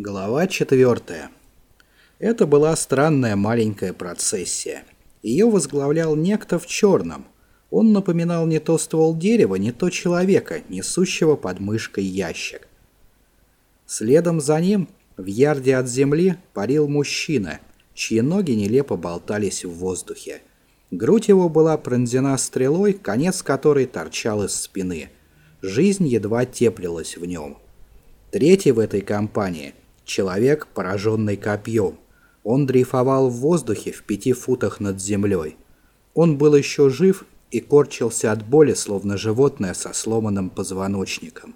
Глава четвертая. Это была странная маленькая процессия. Ее возглавлял некто в черном. Он напоминал не то ствол дерева, не то человека, несущего под мышкой ящик. Следом за ним, в ярде от земли, парил мужчина, чьи ноги нелепо болтались в воздухе. Грудь его была пронзена стрелой, конец которой торчал из спины. Жизнь едва теплилась в нем. Третий в этой компании — Человек, пораженный копьем. Он дрейфовал в воздухе в пяти футах над землей. Он был еще жив и корчился от боли, словно животное со сломанным позвоночником.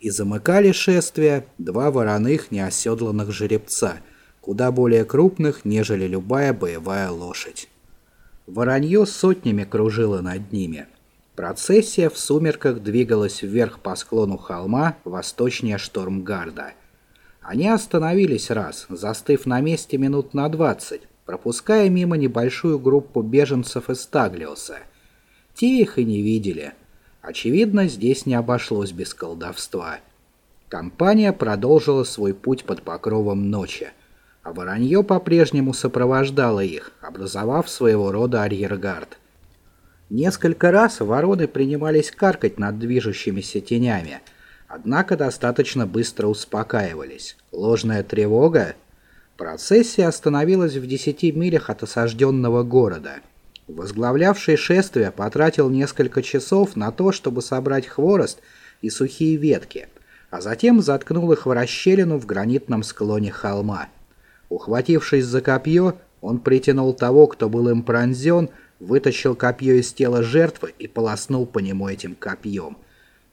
И замыкали шествие два вороных неоседланных жеребца, куда более крупных, нежели любая боевая лошадь. Воронье сотнями кружило над ними. Процессия в сумерках двигалась вверх по склону холма восточнее Штормгарда – они остановились раз, застыв на месте минут на двадцать, пропуская мимо небольшую группу беженцев из Таглиоса. Те их и не видели. Очевидно, здесь не обошлось без колдовства. Компания продолжила свой путь под покровом ночи, а воронье по-прежнему сопровождало их, образовав своего рода арьергард. Несколько раз вороны принимались каркать над движущимися тенями — Однако достаточно быстро успокаивались. Ложная тревога? Процессия остановилась в десяти милях от осажденного города. Возглавлявший шествие потратил несколько часов на то, чтобы собрать хворост и сухие ветки, а затем заткнул их в расщелину в гранитном склоне холма. Ухватившись за копье, он притянул того, кто был им пронзен, вытащил копье из тела жертвы и полоснул по нему этим копьем.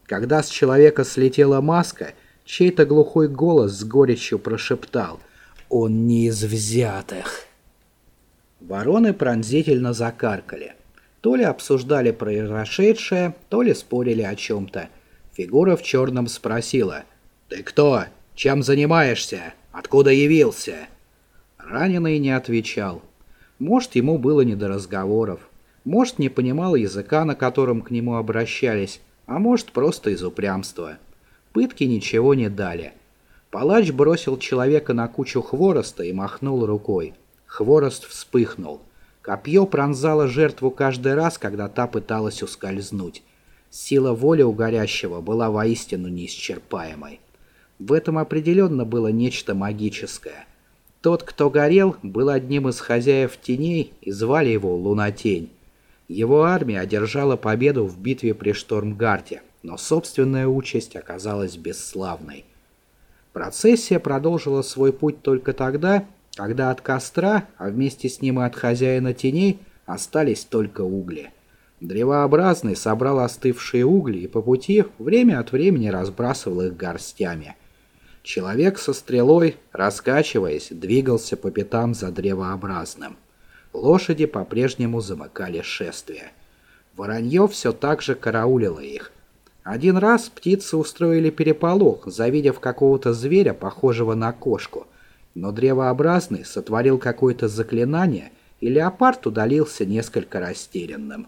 Когда с человека слетела маска, чей-то глухой голос с горечью прошептал «Он не из взятых». Вороны пронзительно закаркали. То ли обсуждали произошедшее, то ли спорили о чем-то. Фигура в черном спросила «Ты кто? Чем занимаешься? Откуда явился?» Раненый не отвечал. Может, ему было не до разговоров. Может, не понимал языка, на котором к нему обращались а может просто из упрямства. Пытки ничего не дали. Палач бросил человека на кучу хвороста и махнул рукой. Хворост вспыхнул. Копье пронзало жертву каждый раз, когда та пыталась ускользнуть. Сила воли у горящего была воистину неисчерпаемой. В этом определенно было нечто магическое. Тот, кто горел, был одним из хозяев теней, и звали его Лунатень. Его армия одержала победу в битве при Штормгарте, но собственная участь оказалась бесславной. Процессия продолжила свой путь только тогда, когда от костра, а вместе с ним и от хозяина теней, остались только угли. Древообразный собрал остывшие угли и по пути время от времени разбрасывал их горстями. Человек со стрелой, раскачиваясь, двигался по пятам за древообразным. Лошади по-прежнему замыкали шествие. Воронье все так же караулило их. Один раз птицы устроили переполох, завидев какого-то зверя, похожего на кошку. Но древообразный сотворил какое-то заклинание, и леопард удалился несколько растерянным.